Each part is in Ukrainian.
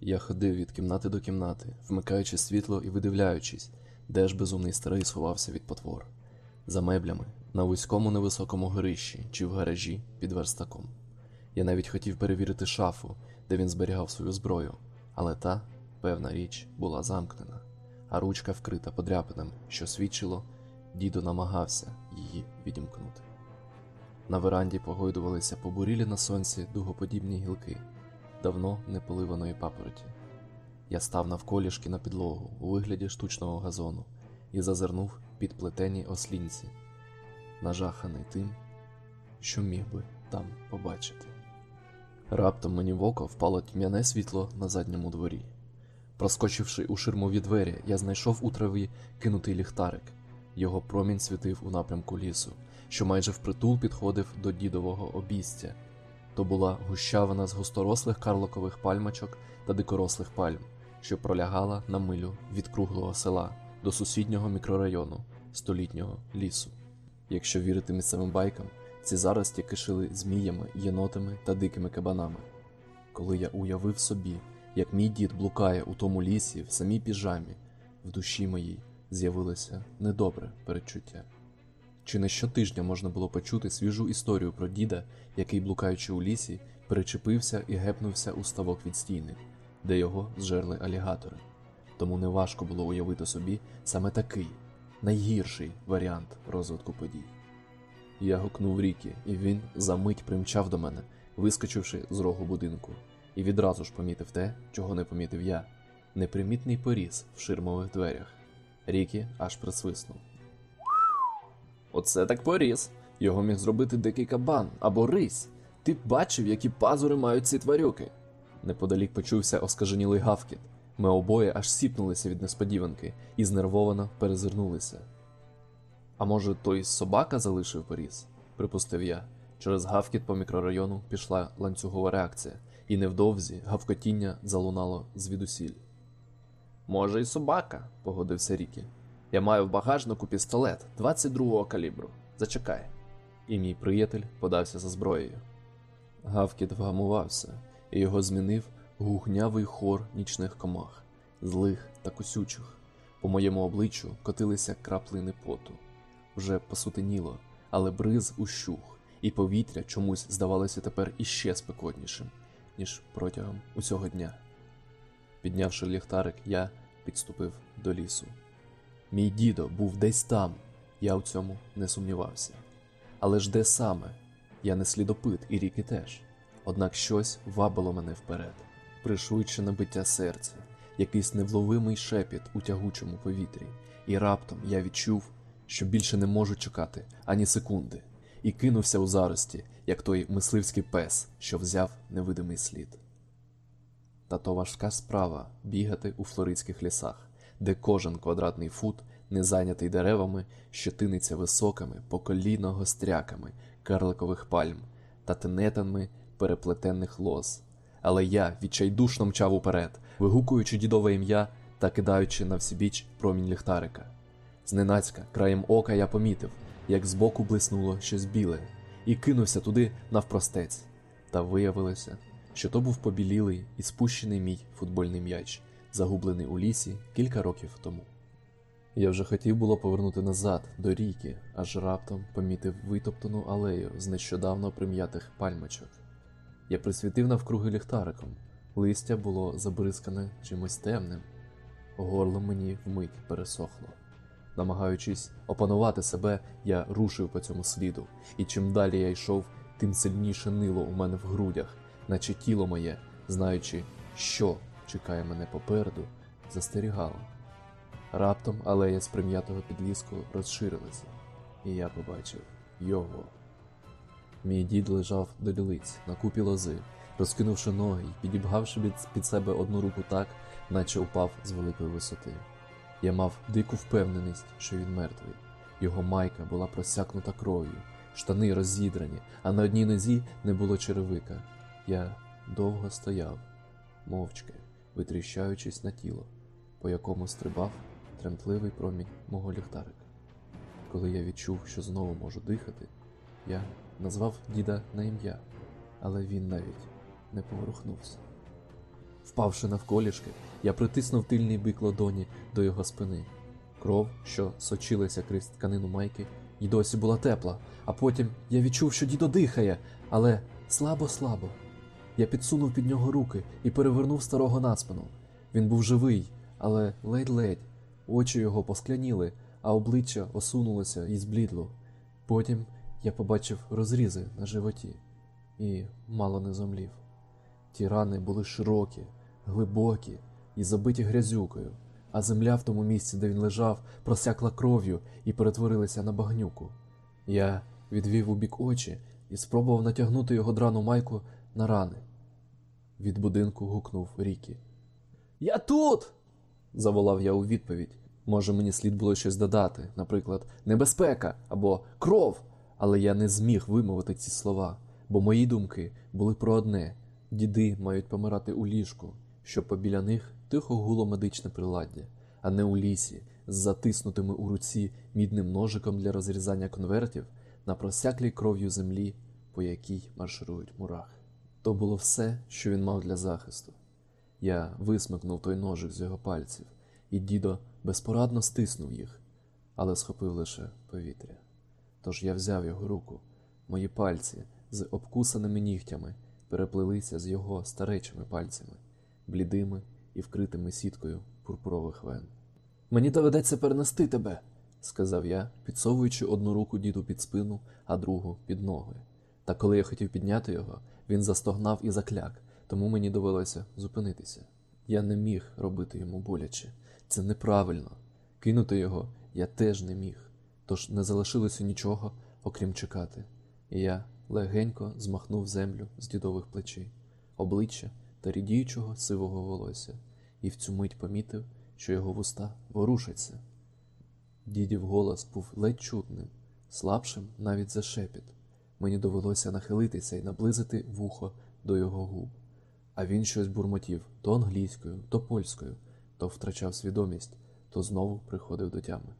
Я ходив від кімнати до кімнати, вмикаючи світло і видивляючись, де ж безумний старий сховався від потвор. За меблями, на вузькому невисокому горищі чи в гаражі під верстаком. Я навіть хотів перевірити шафу, де він зберігав свою зброю, але та, певна річ, була замкнена, а ручка вкрита подряпинами, що свідчило, дідо намагався її відімкнути. На веранді погойдувалися побурілі на сонці дугоподібні гілки давно не поливаної папороті. Я став навколішки на підлогу у вигляді штучного газону і зазирнув під плетені ослінці, нажаханий тим, що міг би там побачити. Раптом мені в око впало тьмяне світло на задньому дворі. Проскочивши у ширмові двері, я знайшов у траві кинутий ліхтарик. Його промінь світив у напрямку лісу, що майже впритул підходив до дідового обійстя. То була гущавина з густорослих карлокових пальмочок та дикорослих пальм, що пролягала на милю від круглого села до сусіднього мікрорайону столітнього лісу. Якщо вірити місцевим байкам, ці зарості кишили зміями, єнотами та дикими кабанами. Коли я уявив собі, як мій дід блукає у тому лісі в самій піжамі, в душі моїй з'явилося недобре передчуття. Чи не щотижня можна було почути свіжу історію про діда, який, блукаючи у лісі, перечепився і гепнувся у ставок від відстійник, де його зжерли алігатори. Тому неважко було уявити собі саме такий найгірший варіант розвитку подій. Я гукнув Рікі, і він за мить примчав до мене, вискочивши з рогу будинку, і відразу ж помітив те, чого не помітив я непримітний поріз в ширмових дверях. Рікі аж присвиснув. Оце так поріз. Його міг зробити дикий кабан або рись. Ти б бачив, які пазури мають ці тварюки. Неподалік почувся оскаженілий гавкіт. Ми обоє аж сіпнулися від несподіванки і знервовано перезирнулися. А може, той собака залишив поріз? припустив я. Через гавкіт по мікрорайону пішла ланцюгова реакція, і невдовзі гавкотіння залунало звідусіль. Може, і собака, погодився Рікі. Я маю в багажнику пістолет 22-го калібру. Зачекай. І мій приятель подався за зброєю. Гавкіт вгамувався, і його змінив гугнявий хор нічних комах, злих та кусючих. По моєму обличчю котилися краплини поту. Вже посутеніло, але бриз ущух, і повітря чомусь здавалося тепер іще спекотнішим, ніж протягом усього дня. Піднявши ліхтарик, я підступив до лісу. Мій дідо був десь там, я в цьому не сумнівався. Але ж де саме? Я не слідопит і ріки теж. Однак щось вабило мене вперед, пришвидшене биття серця, якийсь невловимий шепіт у тягучому повітрі, і раптом я відчув, що більше не можу чекати ані секунди, і кинувся у зарості, як той мисливський пес, що взяв невидимий слід. Та то важка справа бігати у флоридських лісах, де кожен квадратний фут не зайнятий деревами, що тиниться високими по коліно гостряками карликових пальм та тенетами переплетених лоз. Але я відчайдушно мчав уперед, вигукуючи дідове ім'я та кидаючи на всібіч промінь ліхтарика. Зненацька, краєм ока я помітив, як збоку блиснуло щось біле, і кинувся туди навпростець. Та виявилося, що то був побілілий і спущений мій футбольний м'яч, загублений у лісі кілька років тому. Я вже хотів було повернути назад до ріки, аж раптом помітив витоптану алею з нещодавно прим'ятих пальмочок. Я присвітив навкруги ліхтариком, листя було забризкане чимось темним, горло мені вмить пересохло. Намагаючись опанувати себе, я рушив по цьому сліду, і чим далі я йшов, тим сильніше нило у мене в грудях, наче тіло моє, знаючи, що чекає мене попереду, застерігало. Раптом алея з прим'ятого підліску розширилася, і я побачив його. Мій дід лежав до лілиць на купі лози, розкинувши ноги й підібгавши під, під себе одну руку так, наче упав з великої висоти. Я мав дику впевненість, що він мертвий. Його майка була просякнута кров'ю, штани розідрані, а на одній нозі не було черевика. Я довго стояв, мовчки, витріщаючись на тіло, по якому стрибав тремтливий промінь мого ліхтарика. Коли я відчув, що знову можу дихати, я назвав діда на ім'я, але він навіть не поворухнувся. Впавши навколішки, я притиснув тильний бик ладоні до його спини. Кров, що сочилася крізь тканину майки, й досі була тепла, а потім я відчув, що дідо дихає, але слабо-слабо. Я підсунув під нього руки і перевернув старого на спину. Він був живий, але ледь-ледь. Очі його поскляніли, а обличчя осунулося і зблідло. Потім я побачив розрізи на животі і мало не зомлів. Ті рани були широкі, глибокі і забиті грязюкою, а земля в тому місці, де він лежав, просякла кров'ю і перетворилася на багнюку. Я відвів у бік очі і спробував натягнути його драну майку на рани. Від будинку гукнув Рікі. Я тут. заволав я у відповідь. Може, мені слід було щось додати, наприклад, небезпека або кров, але я не зміг вимовити ці слова, бо мої думки були про одне: діди мають помирати у ліжку, щоб побіля них тихо гуло медичне приладдя, а не у лісі, з затиснутими у руці мідним ножиком для розрізання конвертів на просяклій кров'ю землі, по якій марширують мурахи. То було все, що він мав для захисту. Я висмикнув той ножик з його пальців, і дідо безпорадно стиснув їх, але схопив лише повітря. Тож я взяв його руку, мої пальці з обкусаними нігтями переплелися з його старечими пальцями, блідими і вкритими сіткою пурпурових вен. Мені доведеться перенести тебе, сказав я, підсовуючи одну руку діду під спину, а другу під ноги. Та коли я хотів підняти його, він застогнав і закляк, тому мені довелося зупинитися. Я не міг робити йому боляче. Це неправильно. Кинути його я теж не міг, тож не залишилося нічого, окрім чекати. І я легенько змахнув землю з дідових плечей, обличчя та рідіючого сивого волосся, і в цю мить помітив, що його вуста ворушаться. Дідів голос був ледь чутним, слабшим навіть за шепіт. Мені довелося нахилитися і наблизити вухо до його губ. А він щось бурмотів то англійською, то польською, то втрачав свідомість, то знову приходив до тями.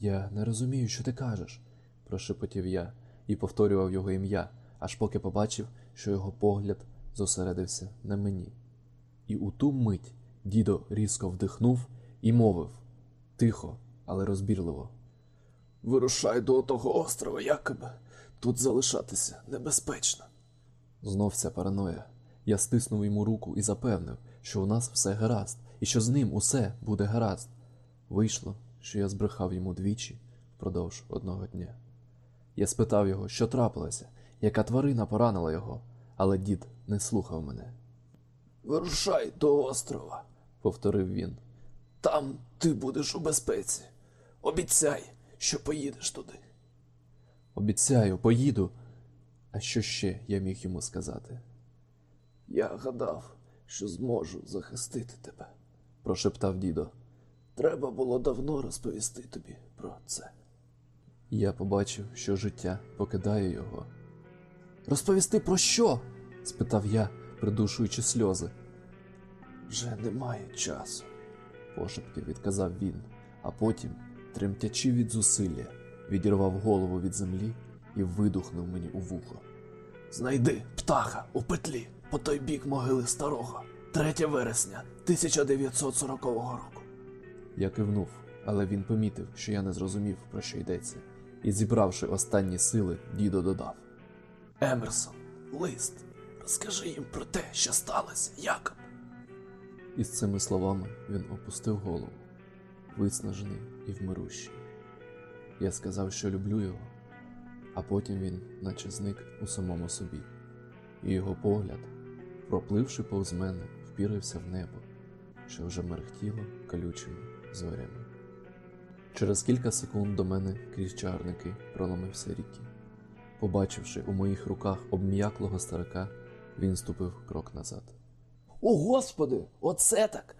Я не розумію, що ти кажеш, прошепотів я і повторював його ім'я, аж поки побачив, що його погляд зосередився на мені. І у ту мить дідо різко вдихнув і мовив тихо, але розбірливо. Вирушай до того острова, Якобе. Тут залишатися небезпечно. Знов ця параноя. Я стиснув йому руку і запевнив, що у нас все гаразд, і що з ним усе буде гаразд. Вийшло, що я збрехав йому двічі впродовж одного дня. Я спитав його, що трапилося, яка тварина поранила його, але дід не слухав мене. Вирушай до острова, Повторив він. там ти будеш у безпеці. Обіцяй, що поїдеш туди. Обіцяю, поїду. А що ще я міг йому сказати? Я гадав, що зможу захистити тебе. прошептав дідо. Треба було давно розповісти тобі про це. Я побачив, що життя покидає його. Розповісти про що? спитав я, придушуючи сльози. Вже немає часу. пошепки відказав він, а потім, тремтячи від зусилля, відірвав голову від землі і видухнув мені у вухо. Знайди птаха у петлі по той бік могили старого. 3 вересня 1940 року. Я кивнув, але він помітив, що я не зрозумів, про що йдеться, і, зібравши останні сили, дідо додав. Емерсон, лист. Розкажи їм про те, що сталося, Якоб. І з цими словами він опустив голову, виснажений і вмирущий. Я сказав, що люблю його, а потім він, наче зник у самому собі, і його погляд, пропливши повз мене, впірився в небо, що вже мерехтіло колючими зорями. Через кілька секунд до мене крізь чарники проломився ріки. Побачивши у моїх руках обм'яклого старика, він ступив крок назад. О, господи, оце так.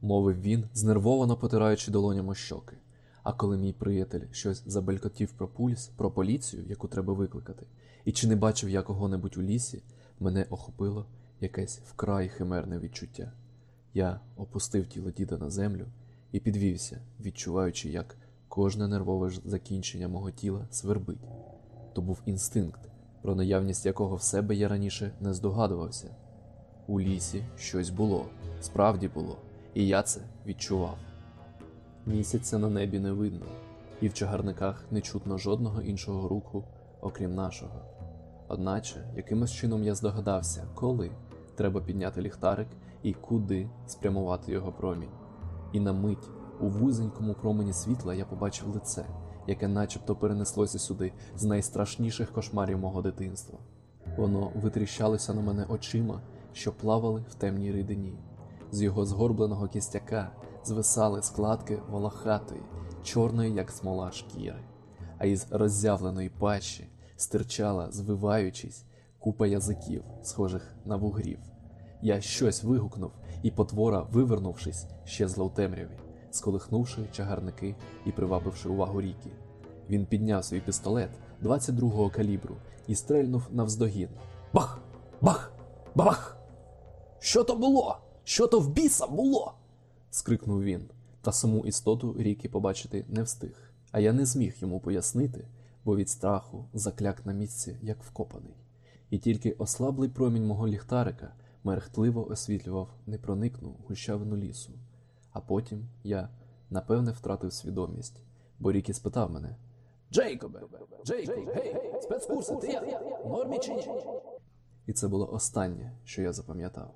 мовив він, знервовано потираючи долонями щоки. А коли мій приятель щось забелькотів про пульс, про поліцію, яку треба викликати, і чи не бачив я кого-небудь у лісі, мене охопило якесь вкрай химерне відчуття. Я опустив тіло діда на землю і підвівся, відчуваючи, як кожне нервове закінчення мого тіла свербить. То був інстинкт, про наявність якого в себе я раніше не здогадувався. У лісі щось було, справді було, і я це відчував. Місяця на небі не видно, і в чагарниках не чутно жодного іншого руху, окрім нашого. Одначе, якимось чином я здогадався, коли треба підняти ліхтарик і куди спрямувати його промінь. І на мить у вузенькому промені світла я побачив лице, яке начебто перенеслося сюди з найстрашніших кошмарів мого дитинства. Воно витріщалося на мене очима, що плавали в темній рідині. З його згорбленого кістяка звисали складки волохатої, чорної, як смола шкіри, а із роззявленої пащі стирчала, звиваючись, купа язиків, схожих на вугрів. Я щось вигукнув, і потвора, вивернувшись, щезла у темряві, сколихнувши чагарники і привабивши увагу ріки. Він підняв свій пістолет 22-го калібру і стрельнув навздогін. Бах! Бах! Бабах! Що то було? Що то в біса було? Скрикнув він, та саму істоту ріки побачити не встиг. А я не зміг йому пояснити, бо від страху закляк на місці, як вкопаний. І тільки ослаблий промінь мого ліхтарика мерехтливо освітлював непроникну гущавину лісу. А потім я, напевне, втратив свідомість, бо Рікі спитав мене: Джейкобе! Джейкоб! Гей! Спецкурси, ти як? Нормі чи ні? І це було останнє, що я запам'ятав.